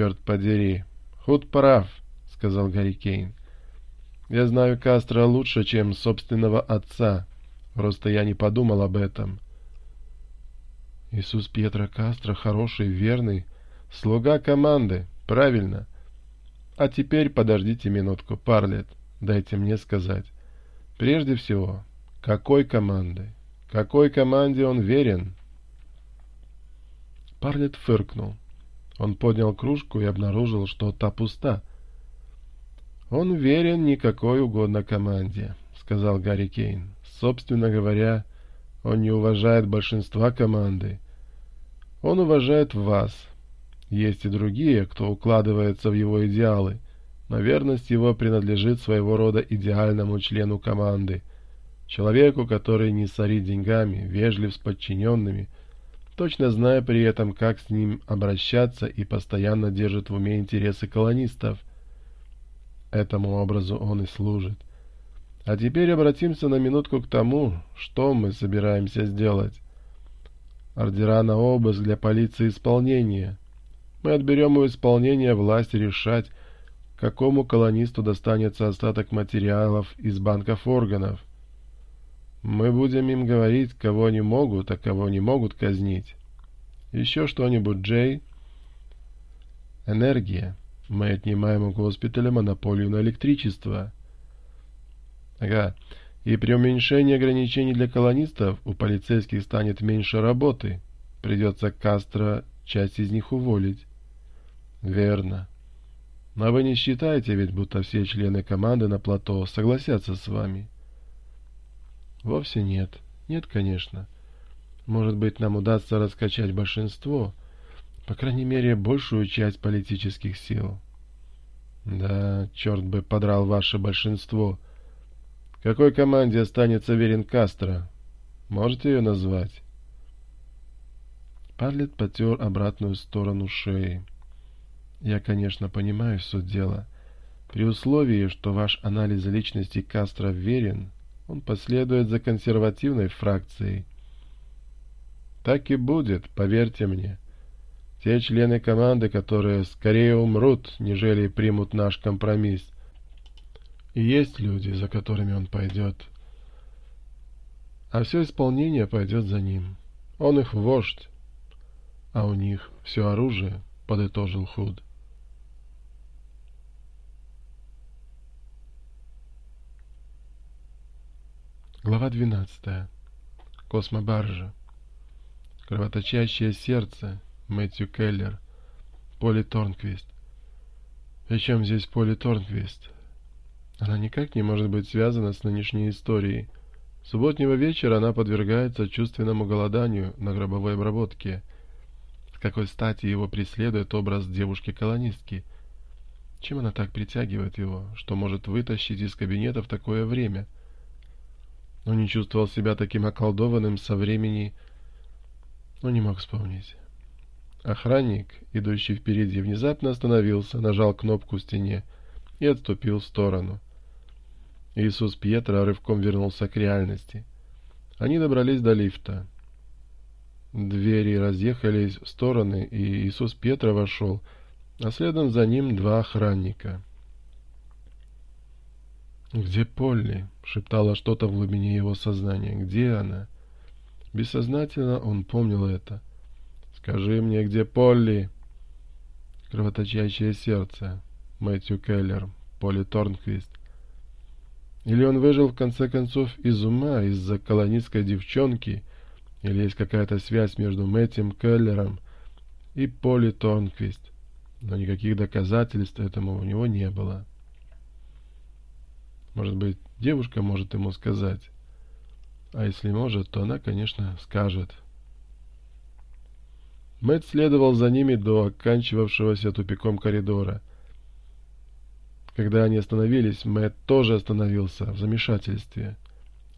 черт подери. Худ прав, — сказал Гарри Кейн. Я знаю Кастро лучше, чем собственного отца. Просто я не подумал об этом. Иисус Пьетро Кастро хороший, верный, слуга команды, правильно. А теперь подождите минутку, Парлет, дайте мне сказать. Прежде всего, какой команды? Какой команде он верен? Парлет фыркнул. Он поднял кружку и обнаружил, что та пуста. «Он верен никакой угодно команде», — сказал Гарри Кейн. «Собственно говоря, он не уважает большинства команды. Он уважает вас. Есть и другие, кто укладывается в его идеалы, но верность его принадлежит своего рода идеальному члену команды, человеку, который не сорит деньгами, вежлив с подчиненными — точно зная при этом, как с ним обращаться и постоянно держит в уме интересы колонистов. Этому образу он и служит. А теперь обратимся на минутку к тому, что мы собираемся сделать. Ордера на обыск для полиции исполнения. Мы отберем у исполнения власть решать, какому колонисту достанется остаток материалов из банков органов. Мы будем им говорить, кого они могут, а кого не могут казнить. Еще что-нибудь, Джей? Энергия. Мы отнимаем у госпиталя монополию на электричество. Ага. И при уменьшении ограничений для колонистов у полицейских станет меньше работы. Придется Кастро часть из них уволить. Верно. Но вы не считаете ведь, будто все члены команды на плато согласятся с вами. — Вовсе нет. Нет, конечно. Может быть, нам удастся раскачать большинство, по крайней мере, большую часть политических сил. Да, черт бы подрал ваше большинство. Какой команде останется верен Кастро? Можете ее назвать? Парлет потер обратную сторону шеи. Я, конечно, понимаю суть дела. При условии, что ваш анализ личности Кастро верен он последует за консервативной фракцией. Так и будет, поверьте мне. Те члены команды, которые скорее умрут, нежели примут наш компромисс. И есть люди, за которыми он пойдет. А все исполнение пойдет за ним. Он их вождь, а у них все оружие, подытожил Худ. Глава 12. Космобаржа. Кровоточащее сердце. Мэтью Келлер. Поли Торнквист. Причем здесь Поли Торнквист? Она никак не может быть связана с нынешней историей. С субботнего вечера она подвергается чувственному голоданию на гробовой обработке. С какой стати его преследует образ девушки-колонистки? Чем она так притягивает его, что может вытащить из кабинета в такое время — но не чувствовал себя таким околдованным со времени, но не мог вспомнить. Охранник, идущий впереди, внезапно остановился, нажал кнопку в стене и отступил в сторону. Иисус Пьетро рывком вернулся к реальности. Они добрались до лифта. Двери разъехались в стороны, и Иисус Петра вошел, а следом за ним два охранника — «Где Полли?» — шептала что-то в глубине его сознания. «Где она?» Бессознательно он помнил это. «Скажи мне, где Полли?» «Кровоточащее сердце». Мэтью Келлер. Полли Торнквист. Или он выжил в конце концов из ума из-за колонистской девчонки, или есть какая-то связь между Мэттем Келлером и Полли Торнквист. Но никаких доказательств этому у него не было. Может быть, девушка может ему сказать. А если может, то она, конечно, скажет. Мэтт следовал за ними до оканчивавшегося тупиком коридора. Когда они остановились, Мэтт тоже остановился в замешательстве.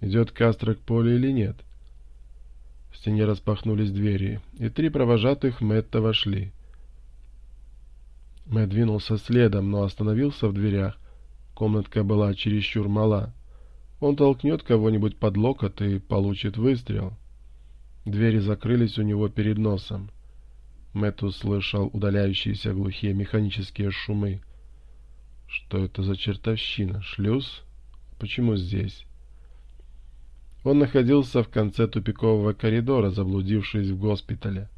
Идет Кастро к полю или нет? В стене распахнулись двери, и три провожатых Мэтта вошли. Мэтт двинулся следом, но остановился в дверях Комнатка была чересчур мала. Он толкнет кого-нибудь под локоть и получит выстрел. Двери закрылись у него перед носом. Мэтт услышал удаляющиеся глухие механические шумы. Что это за чертовщина? Шлюз? Почему здесь? Он находился в конце тупикового коридора, заблудившись в госпитале.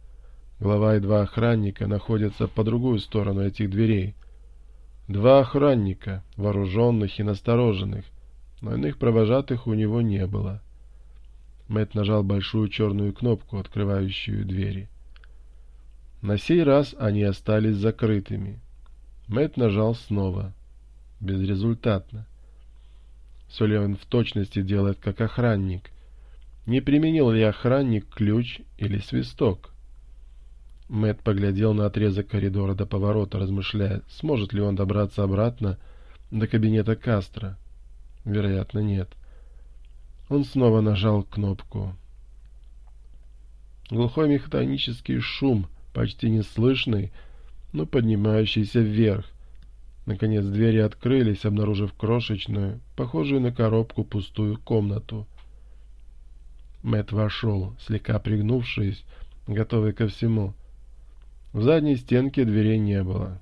Глава и два охранника находятся по другую сторону этих дверей, Два охранника, вооруженных и настороженных, но иных провожатых у него не было. Мэт нажал большую черную кнопку, открывающую двери. На сей раз они остались закрытыми. Мэт нажал снова. Безрезультатно. Сулеван в точности делает как охранник. Не применил ли охранник ключ или свисток? Мэт поглядел на отрезок коридора до поворота, размышляя, сможет ли он добраться обратно до кабинета Кастро. Вероятно, нет. Он снова нажал кнопку. Глухой механический шум, почти неслышный, но поднимающийся вверх. Наконец двери открылись, обнаружив крошечную, похожую на коробку, пустую комнату. Мэт вошел, слегка пригнувшись, готовый ко всему — в задней стенке дверей не было.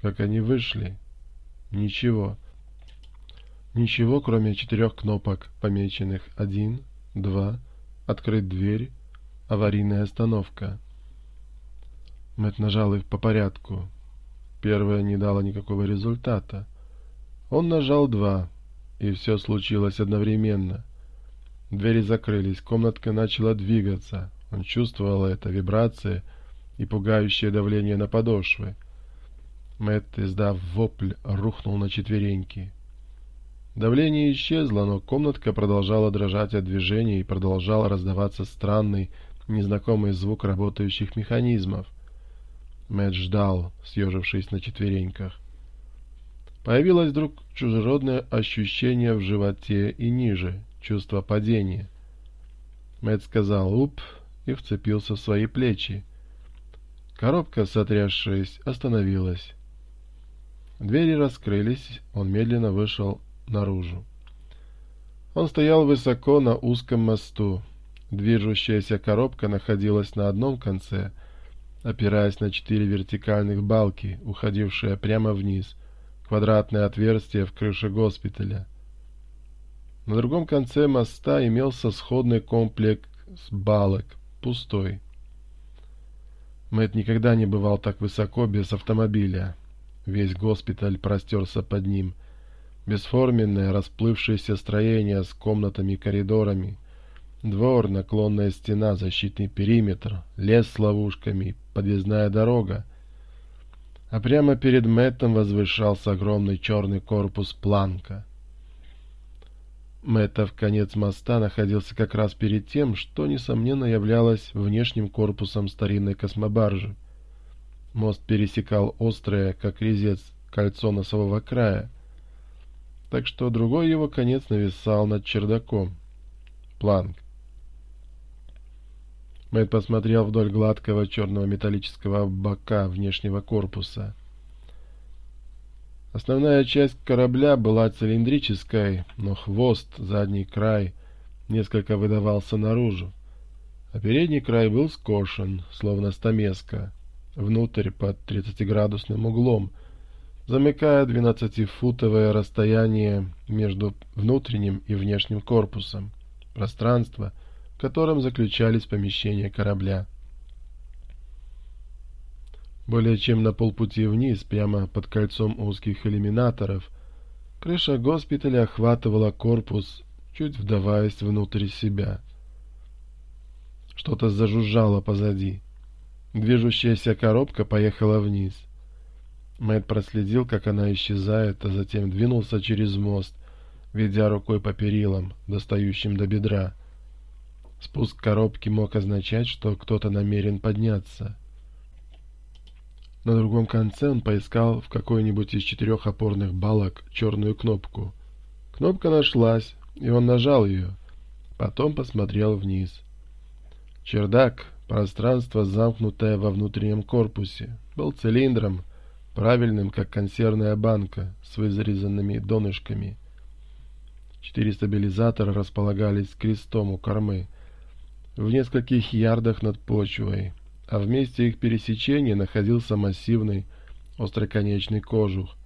Как они вышли? Ничего. Ничего, кроме четырех кнопок, помеченных «один», «два», «открыть дверь», «аварийная остановка». Мэтт нажал их по порядку. Первая не дала никакого результата. Он нажал два, и все случилось одновременно. Двери закрылись, комнатка начала двигаться. Он чувствовал это, вибрации — и пугающее давление на подошвы. Мэтт, издав вопль, рухнул на четвереньки. Давление исчезло, но комнатка продолжала дрожать от движения и продолжал раздаваться странный, незнакомый звук работающих механизмов. Мэтт ждал, съежившись на четвереньках. Появилось вдруг чужеродное ощущение в животе и ниже, чувство падения. Мэтт сказал «уп» и вцепился в свои плечи. Коробка, сотрясшись, остановилась. Двери раскрылись, он медленно вышел наружу. Он стоял высоко на узком мосту. Движущаяся коробка находилась на одном конце, опираясь на четыре вертикальных балки, уходившие прямо вниз, квадратное отверстие в крыше госпиталя. На другом конце моста имелся сходный комплект с балок, пустой. Мэтт никогда не бывал так высоко без автомобиля. Весь госпиталь простерся под ним. Бесформенное расплывшееся строение с комнатами и коридорами. Двор, наклонная стена, защитный периметр, лес с ловушками, подъездная дорога. А прямо перед Мэттом возвышался огромный черный корпус планка — Мэтта конец моста находился как раз перед тем, что, несомненно, являлось внешним корпусом старинной космобаржи. Мост пересекал острое, как резец, кольцо носового края, так что другой его конец нависал над чердаком. Планк. Мэтт посмотрел вдоль гладкого черного металлического бока внешнего корпуса — Основная часть корабля была цилиндрической, но хвост, задний край, несколько выдавался наружу, а передний край был скошен, словно стамеска, внутрь под 30-градусным углом, замыкая 12-футовое расстояние между внутренним и внешним корпусом, пространство, в котором заключались помещения корабля. Более чем на полпути вниз, прямо под кольцом узких иллюминаторов, крыша госпиталя охватывала корпус, чуть вдаваясь внутрь себя. Что-то зажужжало позади. Движущаяся коробка поехала вниз. Мэтт проследил, как она исчезает, а затем двинулся через мост, ведя рукой по перилам, достающим до бедра. Спуск коробки мог означать, что кто-то намерен подняться. На другом конце он поискал в какой-нибудь из четырех опорных балок черную кнопку. Кнопка нашлась, и он нажал ее. Потом посмотрел вниз. Чердак, пространство, замкнутое во внутреннем корпусе, был цилиндром, правильным, как консервная банка, с вырезанными донышками. Четыре стабилизатора располагались крестом у кормы, в нескольких ярдах над почвой — а в месте их пересечения находился массивный остроконечный кожух.